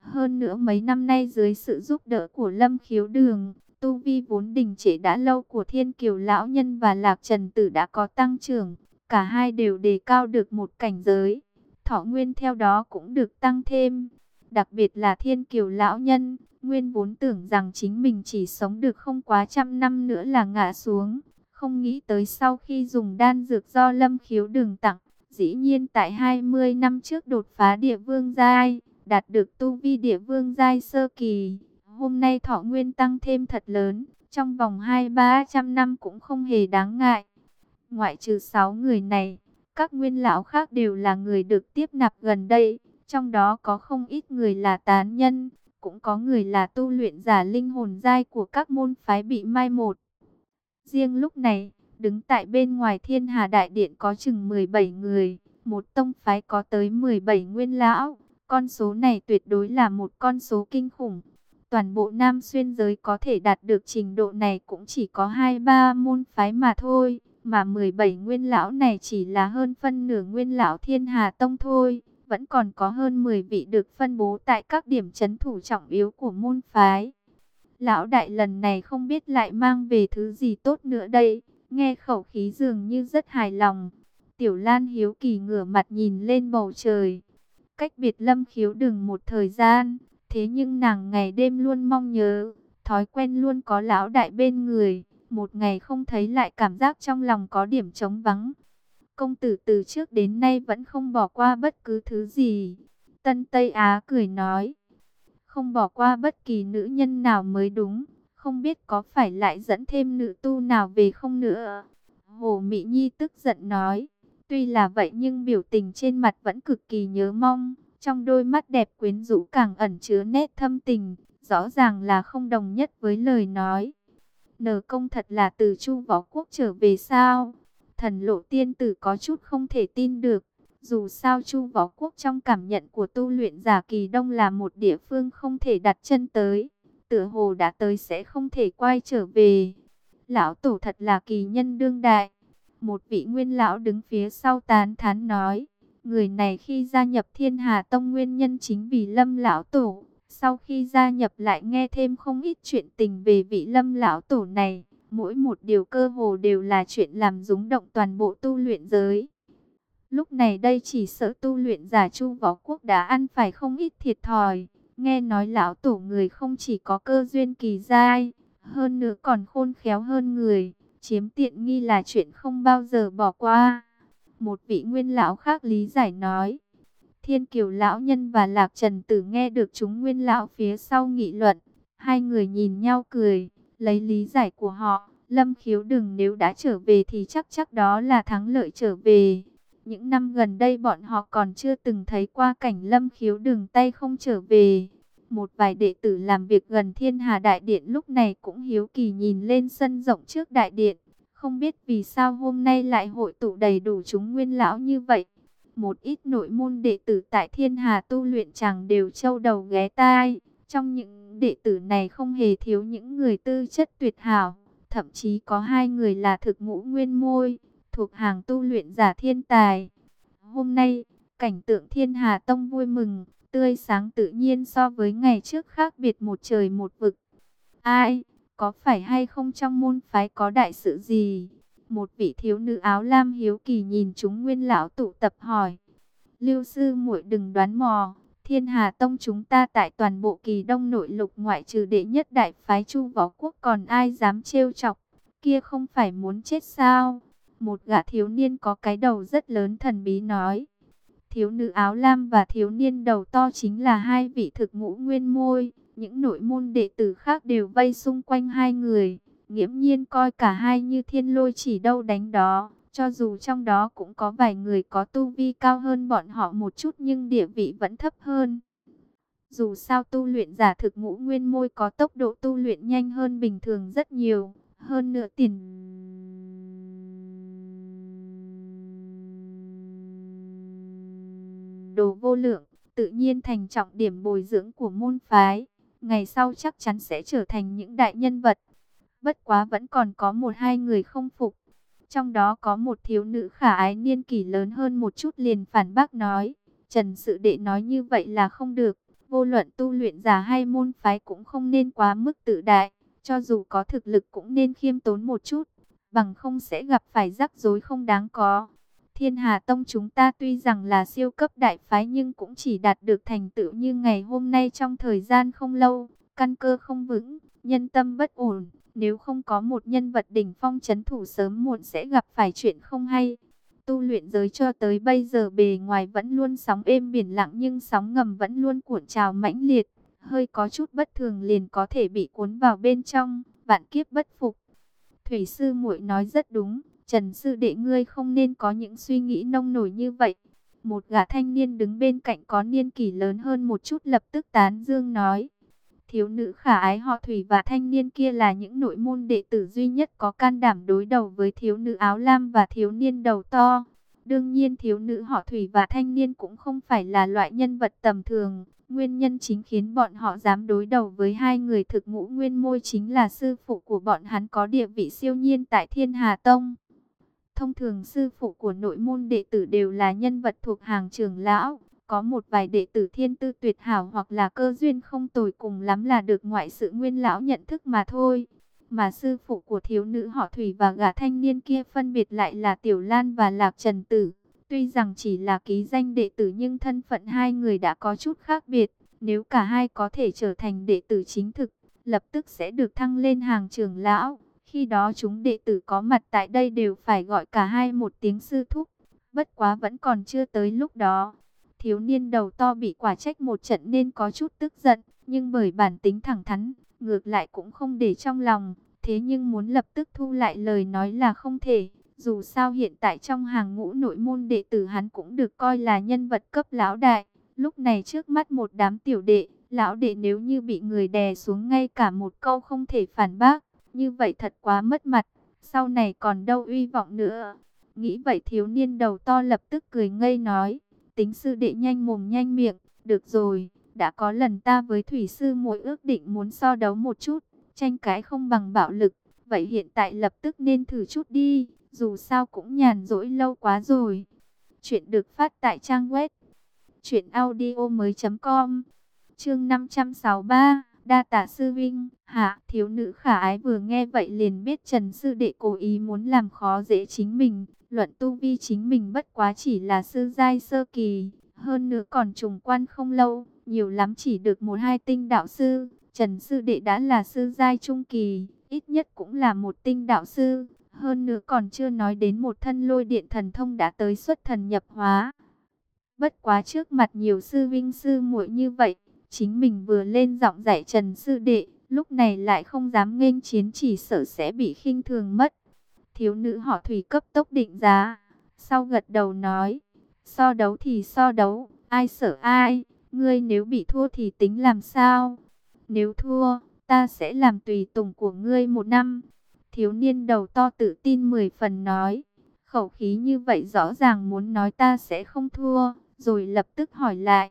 S1: Hơn nữa mấy năm nay dưới sự giúp đỡ của lâm khiếu đường, tu vi vốn đình trễ đã lâu của Thiên Kiều Lão Nhân và Lạc Trần Tử đã có tăng trưởng, cả hai đều đề cao được một cảnh giới thọ nguyên theo đó cũng được tăng thêm. Đặc biệt là thiên kiều lão nhân, nguyên vốn tưởng rằng chính mình chỉ sống được không quá trăm năm nữa là ngã xuống. Không nghĩ tới sau khi dùng đan dược do lâm khiếu đường tặng, dĩ nhiên tại 20 năm trước đột phá địa vương giai, đạt được tu vi địa vương giai sơ kỳ. Hôm nay thọ nguyên tăng thêm thật lớn, trong vòng 2-300 năm cũng không hề đáng ngại. Ngoại trừ 6 người này, các nguyên lão khác đều là người được tiếp nạp gần đây, trong đó có không ít người là tán nhân, cũng có người là tu luyện giả linh hồn giai của các môn phái bị mai một. Riêng lúc này, đứng tại bên ngoài thiên hà đại điện có chừng 17 người, một tông phái có tới 17 nguyên lão, con số này tuyệt đối là một con số kinh khủng. Toàn bộ Nam Xuyên giới có thể đạt được trình độ này cũng chỉ có 2-3 môn phái mà thôi mà 17 nguyên lão này chỉ là hơn phân nửa nguyên lão thiên hà tông thôi, vẫn còn có hơn 10 vị được phân bố tại các điểm chấn thủ trọng yếu của môn phái. Lão đại lần này không biết lại mang về thứ gì tốt nữa đây, nghe khẩu khí dường như rất hài lòng. Tiểu Lan hiếu kỳ ngửa mặt nhìn lên bầu trời, cách biệt lâm khiếu đừng một thời gian, thế nhưng nàng ngày đêm luôn mong nhớ, thói quen luôn có lão đại bên người một ngày không thấy lại cảm giác trong lòng có điểm trống vắng. Công tử từ trước đến nay vẫn không bỏ qua bất cứ thứ gì. Tân Tây Á cười nói, không bỏ qua bất kỳ nữ nhân nào mới đúng, không biết có phải lại dẫn thêm nữ tu nào về không nữa. Hồ Mỹ Nhi tức giận nói, tuy là vậy nhưng biểu tình trên mặt vẫn cực kỳ nhớ mong, trong đôi mắt đẹp quyến rũ càng ẩn chứa nét thâm tình, rõ ràng là không đồng nhất với lời nói. Nờ công thật là từ Chu Võ Quốc trở về sao? Thần lộ tiên tử có chút không thể tin được. Dù sao Chu Võ Quốc trong cảm nhận của tu luyện giả kỳ đông là một địa phương không thể đặt chân tới. Tựa hồ đã tới sẽ không thể quay trở về. Lão Tổ thật là kỳ nhân đương đại. Một vị nguyên lão đứng phía sau tán thán nói. Người này khi gia nhập thiên hà tông nguyên nhân chính vì lâm lão tổ sau khi gia nhập lại nghe thêm không ít chuyện tình về vị lâm lão tổ này, mỗi một điều cơ hồ đều là chuyện làm rúng động toàn bộ tu luyện giới. Lúc này đây chỉ sợ tu luyện giả chu võ quốc đã ăn phải không ít thiệt thòi, nghe nói lão tổ người không chỉ có cơ duyên kỳ giai, hơn nữa còn khôn khéo hơn người, chiếm tiện nghi là chuyện không bao giờ bỏ qua. Một vị nguyên lão khác lý giải nói, Thiên Kiều lão nhân và Lạc Trần Tử nghe được chúng nguyên lão phía sau nghị luận, hai người nhìn nhau cười, lấy lý giải của họ, Lâm Khiếu đừng nếu đã trở về thì chắc chắc đó là thắng lợi trở về. Những năm gần đây bọn họ còn chưa từng thấy qua cảnh Lâm Khiếu đừng tay không trở về. Một vài đệ tử làm việc gần Thiên Hà Đại Điện lúc này cũng hiếu kỳ nhìn lên sân rộng trước Đại Điện. Không biết vì sao hôm nay lại hội tụ đầy đủ chúng nguyên lão như vậy một ít nội môn đệ tử tại thiên hà tu luyện chẳng đều châu đầu ghé tai, Trong những đệ tử này không hề thiếu những người tư chất tuyệt hảo, thậm chí có hai người là thực ngũ nguyên môi, thuộc hàng tu luyện giả thiên tài. Hôm nay, cảnh tượng thiên hà tông vui mừng, tươi sáng tự nhiên so với ngày trước khác biệt một trời một vực. Ai, có phải hay không trong môn phái có đại sự gì? Một vị thiếu nữ áo lam hiếu kỳ nhìn chúng nguyên lão tụ tập hỏi. Lưu sư muội đừng đoán mò, thiên hà tông chúng ta tại toàn bộ kỳ đông nội lục ngoại trừ đệ nhất đại phái chu võ quốc còn ai dám trêu chọc, kia không phải muốn chết sao? Một gã thiếu niên có cái đầu rất lớn thần bí nói. Thiếu nữ áo lam và thiếu niên đầu to chính là hai vị thực ngũ nguyên môi. Những nội môn đệ tử khác đều vây xung quanh hai người. Nghiễm nhiên coi cả hai như thiên lôi chỉ đâu đánh đó. Cho dù trong đó cũng có vài người có tu vi cao hơn bọn họ một chút nhưng địa vị vẫn thấp hơn. Dù sao tu luyện giả thực ngũ nguyên môi có tốc độ tu luyện nhanh hơn bình thường rất nhiều. Hơn nữa tiền đồ vô lượng, tự nhiên thành trọng điểm bồi dưỡng của môn phái. Ngày sau chắc chắn sẽ trở thành những đại nhân vật. Bất quá vẫn còn có một hai người không phục. Trong đó có một thiếu nữ khả ái niên kỷ lớn hơn một chút liền phản bác nói. Trần Sự Đệ nói như vậy là không được. Vô luận tu luyện giả hay môn phái cũng không nên quá mức tự đại. Cho dù có thực lực cũng nên khiêm tốn một chút. Bằng không sẽ gặp phải rắc rối không đáng có. Thiên Hà Tông chúng ta tuy rằng là siêu cấp đại phái nhưng cũng chỉ đạt được thành tựu như ngày hôm nay trong thời gian không lâu, căn cơ không vững, nhân tâm bất ổn. Nếu không có một nhân vật đỉnh phong chấn thủ sớm muộn sẽ gặp phải chuyện không hay. Tu luyện giới cho tới bây giờ bề ngoài vẫn luôn sóng êm biển lặng nhưng sóng ngầm vẫn luôn cuộn trào mãnh liệt. Hơi có chút bất thường liền có thể bị cuốn vào bên trong, vạn kiếp bất phục. Thủy sư muội nói rất đúng, Trần sư đệ ngươi không nên có những suy nghĩ nông nổi như vậy. Một gã thanh niên đứng bên cạnh có niên kỷ lớn hơn một chút lập tức tán dương nói. Thiếu nữ khả ái họ Thủy và thanh niên kia là những nội môn đệ tử duy nhất có can đảm đối đầu với thiếu nữ áo lam và thiếu niên đầu to. Đương nhiên thiếu nữ họ Thủy và thanh niên cũng không phải là loại nhân vật tầm thường. Nguyên nhân chính khiến bọn họ dám đối đầu với hai người thực ngũ nguyên môi chính là sư phụ của bọn hắn có địa vị siêu nhiên tại Thiên Hà Tông. Thông thường sư phụ của nội môn đệ tử đều là nhân vật thuộc hàng trưởng lão, có một vài đệ tử thiên tư tuyệt hảo hoặc là cơ duyên không tồi cùng lắm là được ngoại sự nguyên lão nhận thức mà thôi. Mà sư phụ của thiếu nữ họ Thủy và gã thanh niên kia phân biệt lại là Tiểu Lan và Lạc Trần Tử. Tuy rằng chỉ là ký danh đệ tử nhưng thân phận hai người đã có chút khác biệt. Nếu cả hai có thể trở thành đệ tử chính thực, lập tức sẽ được thăng lên hàng trưởng lão. Khi đó chúng đệ tử có mặt tại đây đều phải gọi cả hai một tiếng sư thúc. Bất quá vẫn còn chưa tới lúc đó. Thiếu niên đầu to bị quả trách một trận nên có chút tức giận. Nhưng bởi bản tính thẳng thắn, ngược lại cũng không để trong lòng. Thế nhưng muốn lập tức thu lại lời nói là không thể. Dù sao hiện tại trong hàng ngũ nội môn đệ tử hắn cũng được coi là nhân vật cấp lão đại. Lúc này trước mắt một đám tiểu đệ, lão đệ nếu như bị người đè xuống ngay cả một câu không thể phản bác, như vậy thật quá mất mặt, sau này còn đâu uy vọng nữa. Nghĩ vậy thiếu niên đầu to lập tức cười ngây nói, tính sư đệ nhanh mồm nhanh miệng, được rồi, đã có lần ta với thủy sư muội ước định muốn so đấu một chút, tranh cãi không bằng bạo lực, vậy hiện tại lập tức nên thử chút đi, dù sao cũng nhàn rỗi lâu quá rồi. Chuyện được phát tại trang web truyệnaudiomoi.com. Chương 563 Đa tả sư vinh, hạ, thiếu nữ khả ái vừa nghe vậy liền biết Trần sư đệ cố ý muốn làm khó dễ chính mình. Luận tu vi chính mình bất quá chỉ là sư giai sơ kỳ, hơn nữa còn trùng quan không lâu, nhiều lắm chỉ được một hai tinh đạo sư. Trần sư đệ đã là sư giai trung kỳ, ít nhất cũng là một tinh đạo sư. Hơn nữa còn chưa nói đến một thân lôi điện thần thông đã tới xuất thần nhập hóa. Bất quá trước mặt nhiều sư vinh sư muội như vậy, Chính mình vừa lên giọng dạy Trần Sư Đệ, lúc này lại không dám nghênh chiến chỉ sợ sẽ bị khinh thường mất. Thiếu nữ họ thủy cấp tốc định giá, sau gật đầu nói, so đấu thì so đấu, ai sợ ai, ngươi nếu bị thua thì tính làm sao? Nếu thua, ta sẽ làm tùy tùng của ngươi một năm. Thiếu niên đầu to tự tin mười phần nói, khẩu khí như vậy rõ ràng muốn nói ta sẽ không thua, rồi lập tức hỏi lại,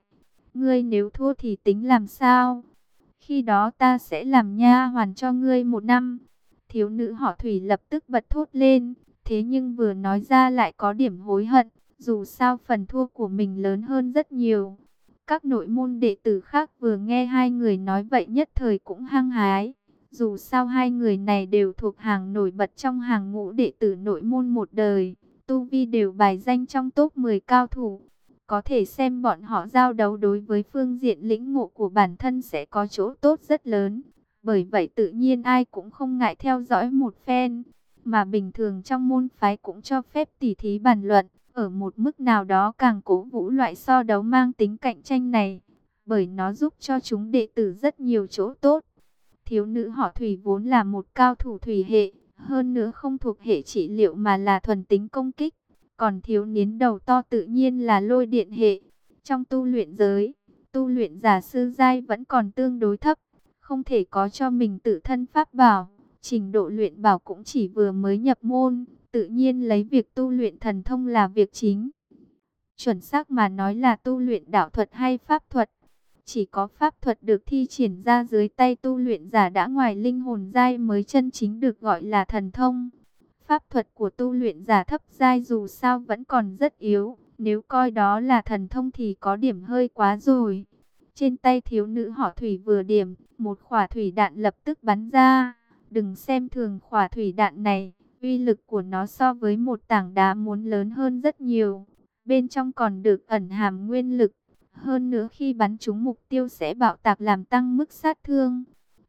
S1: Ngươi nếu thua thì tính làm sao? Khi đó ta sẽ làm nha hoàn cho ngươi một năm. Thiếu nữ họ Thủy lập tức bật thốt lên. Thế nhưng vừa nói ra lại có điểm hối hận. Dù sao phần thua của mình lớn hơn rất nhiều. Các nội môn đệ tử khác vừa nghe hai người nói vậy nhất thời cũng hăng hái. Dù sao hai người này đều thuộc hàng nổi bật trong hàng ngũ đệ tử nội môn một đời. Tu Vi đều bài danh trong top 10 cao thủ. Có thể xem bọn họ giao đấu đối với phương diện lĩnh ngộ của bản thân sẽ có chỗ tốt rất lớn. Bởi vậy tự nhiên ai cũng không ngại theo dõi một phen. Mà bình thường trong môn phái cũng cho phép tỉ thí bàn luận. Ở một mức nào đó càng cố vũ loại so đấu mang tính cạnh tranh này. Bởi nó giúp cho chúng đệ tử rất nhiều chỗ tốt. Thiếu nữ họ Thủy vốn là một cao thủ thủy hệ. Hơn nữa không thuộc hệ trị liệu mà là thuần tính công kích. Còn thiếu niên đầu to tự nhiên là lôi điện hệ. Trong tu luyện giới, tu luyện giả sư giai vẫn còn tương đối thấp. Không thể có cho mình tự thân pháp bảo. Trình độ luyện bảo cũng chỉ vừa mới nhập môn. Tự nhiên lấy việc tu luyện thần thông là việc chính. Chuẩn xác mà nói là tu luyện đạo thuật hay pháp thuật. Chỉ có pháp thuật được thi triển ra dưới tay tu luyện giả đã ngoài linh hồn giai mới chân chính được gọi là thần thông. Pháp thuật của tu luyện giả thấp giai dù sao vẫn còn rất yếu, nếu coi đó là thần thông thì có điểm hơi quá rồi. Trên tay thiếu nữ họ thủy vừa điểm, một khỏa thủy đạn lập tức bắn ra. Đừng xem thường khỏa thủy đạn này, uy lực của nó so với một tảng đá muốn lớn hơn rất nhiều. Bên trong còn được ẩn hàm nguyên lực. Hơn nữa khi bắn trúng mục tiêu sẽ bạo tạc làm tăng mức sát thương.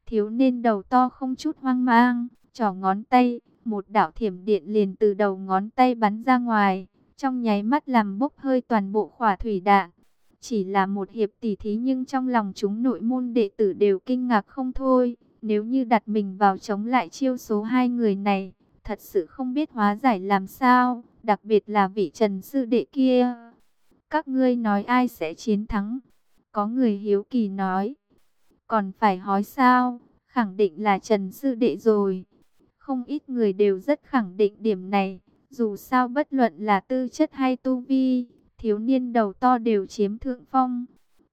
S1: Thiếu nên đầu to không chút hoang mang, trỏ ngón tay, một đạo thiểm điện liền từ đầu ngón tay bắn ra ngoài, trong nháy mắt làm bốc hơi toàn bộ khỏa thủy đạn. Chỉ là một hiệp tỉ thí nhưng trong lòng chúng nội môn đệ tử đều kinh ngạc không thôi. Nếu như đặt mình vào chống lại chiêu số hai người này, thật sự không biết hóa giải làm sao, đặc biệt là vị trần sư đệ kia. Các ngươi nói ai sẽ chiến thắng? Có người hiếu kỳ nói. Còn phải hỏi sao? Khẳng định là Trần Sư Đệ rồi. Không ít người đều rất khẳng định điểm này. Dù sao bất luận là tư chất hay tu vi, thiếu niên đầu to đều chiếm thượng phong.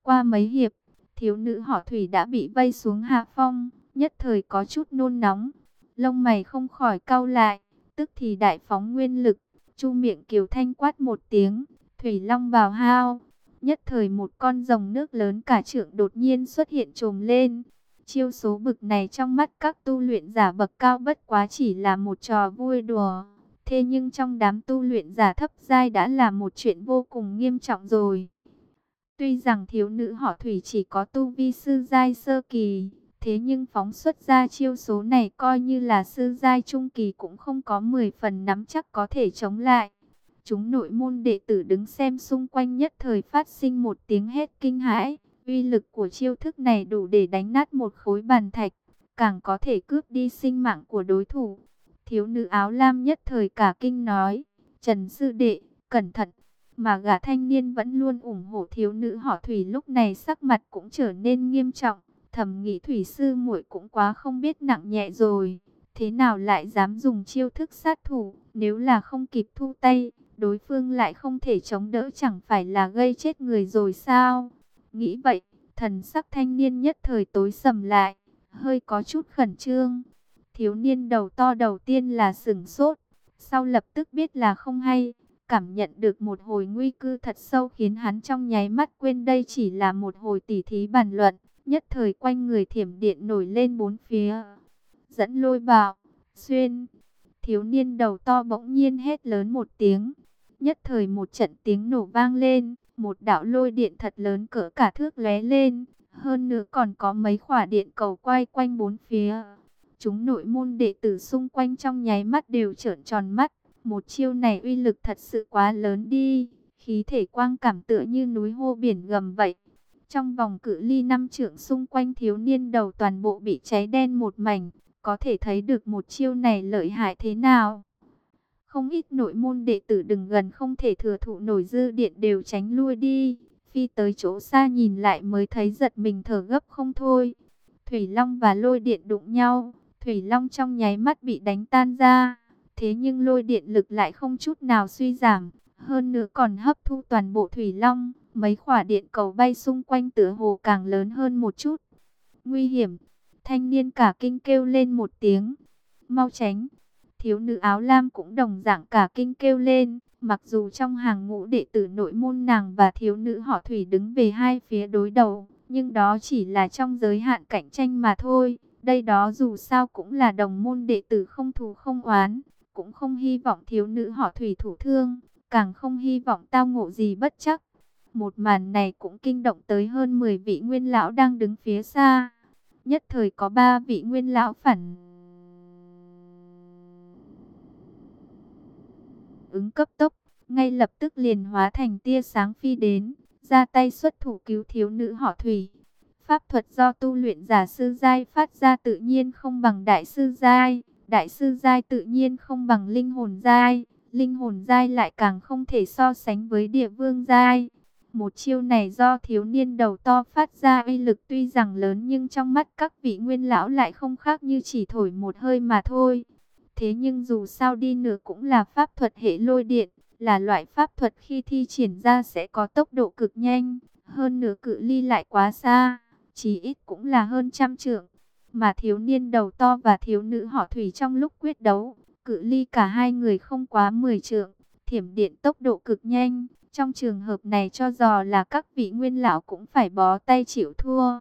S1: Qua mấy hiệp, thiếu nữ họ Thủy đã bị vây xuống hạ phong, nhất thời có chút nôn nóng. Lông mày không khỏi cau lại, tức thì đại phóng nguyên lực, chu miệng kiều thanh quát một tiếng, Thủy Long vào hao. Nhất thời một con rồng nước lớn cả trượng đột nhiên xuất hiện trồm lên. Chiêu số bực này trong mắt các tu luyện giả bậc cao bất quá chỉ là một trò vui đùa. Thế nhưng trong đám tu luyện giả thấp giai đã là một chuyện vô cùng nghiêm trọng rồi. Tuy rằng thiếu nữ họ Thủy chỉ có tu vi sư giai sơ kỳ, thế nhưng phóng xuất ra chiêu số này coi như là sư giai trung kỳ cũng không có 10 phần nắm chắc có thể chống lại. Chúng nội môn đệ tử đứng xem xung quanh nhất thời phát sinh một tiếng hét kinh hãi. Uy lực của chiêu thức này đủ để đánh nát một khối bàn thạch, càng có thể cướp đi sinh mạng của đối thủ. Thiếu nữ áo lam nhất thời cả kinh nói, Trần Sư Đệ, cẩn thận. Mà gã thanh niên vẫn luôn ủng hộ thiếu nữ họ Thủy lúc này sắc mặt cũng trở nên nghiêm trọng. Thầm nghĩ Thủy Sư muội cũng quá không biết nặng nhẹ rồi. Thế nào lại dám dùng chiêu thức sát thủ, nếu là không kịp thu tay, đối phương lại không thể chống đỡ chẳng phải là gây chết người rồi sao? Nghĩ vậy, thần sắc thanh niên nhất thời tối sầm lại, hơi có chút khẩn trương. Thiếu niên đầu to đầu tiên là sừng sốt, sau lập tức biết là không hay, cảm nhận được một hồi nguy cư thật sâu khiến hắn trong nháy mắt quên đây chỉ là một hồi tỉ thí bàn luận, nhất thời quanh người thiểm điện nổi lên bốn phía. Dẫn lôi bạo, xuyên, thiếu niên đầu to bỗng nhiên hét lớn một tiếng, Nhất thời một trận tiếng nổ vang lên, một đạo lôi điện thật lớn cỡ cả thước lóe lên, hơn nữa còn có mấy khỏa điện cầu quay quanh bốn phía. Chúng nội môn đệ tử xung quanh trong nháy mắt đều trợn tròn mắt, một chiêu này uy lực thật sự quá lớn đi, khí thể quang cảm tựa như núi hô biển gầm vậy. Trong vòng cự ly năm trượng xung quanh thiếu niên đầu toàn bộ bị cháy đen một mảnh, có thể thấy được một chiêu này lợi hại thế nào. Không ít nội môn đệ tử đừng gần không thể thừa thụ nổi dư điện đều tránh lui đi. Phi tới chỗ xa nhìn lại mới thấy giật mình thở gấp không thôi. Thủy Long và lôi điện đụng nhau. Thủy Long trong nháy mắt bị đánh tan ra. Thế nhưng lôi điện lực lại không chút nào suy giảm. Hơn nữa còn hấp thu toàn bộ Thủy Long. Mấy khỏa điện cầu bay xung quanh tựa hồ càng lớn hơn một chút. nguy hiểm. Thanh niên cả kinh kêu lên một tiếng, mau tránh. Thiếu nữ áo lam cũng đồng dạng cả kinh kêu lên, mặc dù trong hàng ngũ đệ tử nội môn nàng và thiếu nữ họ thủy đứng về hai phía đối đầu, nhưng đó chỉ là trong giới hạn cạnh tranh mà thôi. Đây đó dù sao cũng là đồng môn đệ tử không thù không oán, cũng không hy vọng thiếu nữ họ thủy thủ thương, càng không hy vọng tao ngộ gì bất chắc. Một màn này cũng kinh động tới hơn 10 vị nguyên lão đang đứng phía xa. Nhất thời có ba vị nguyên lão phản ứng cấp tốc, ngay lập tức liền hóa thành tia sáng phi đến, ra tay xuất thủ cứu thiếu nữ họ Thủy. Pháp thuật do tu luyện giả sư giai phát ra tự nhiên không bằng đại sư giai, đại sư giai tự nhiên không bằng linh hồn giai, linh hồn giai lại càng không thể so sánh với địa vương giai. Một chiêu này do thiếu niên đầu to phát ra uy lực tuy rằng lớn nhưng trong mắt các vị nguyên lão lại không khác như chỉ thổi một hơi mà thôi. Thế nhưng dù sao đi nữa cũng là pháp thuật hệ lôi điện, là loại pháp thuật khi thi triển ra sẽ có tốc độ cực nhanh, hơn nửa cự ly lại quá xa, chí ít cũng là hơn trăm trượng. Mà thiếu niên đầu to và thiếu nữ họ thủy trong lúc quyết đấu, cự ly cả hai người không quá 10 trượng, thiểm điện tốc độ cực nhanh. Trong trường hợp này cho dò là các vị nguyên lão cũng phải bó tay chịu thua.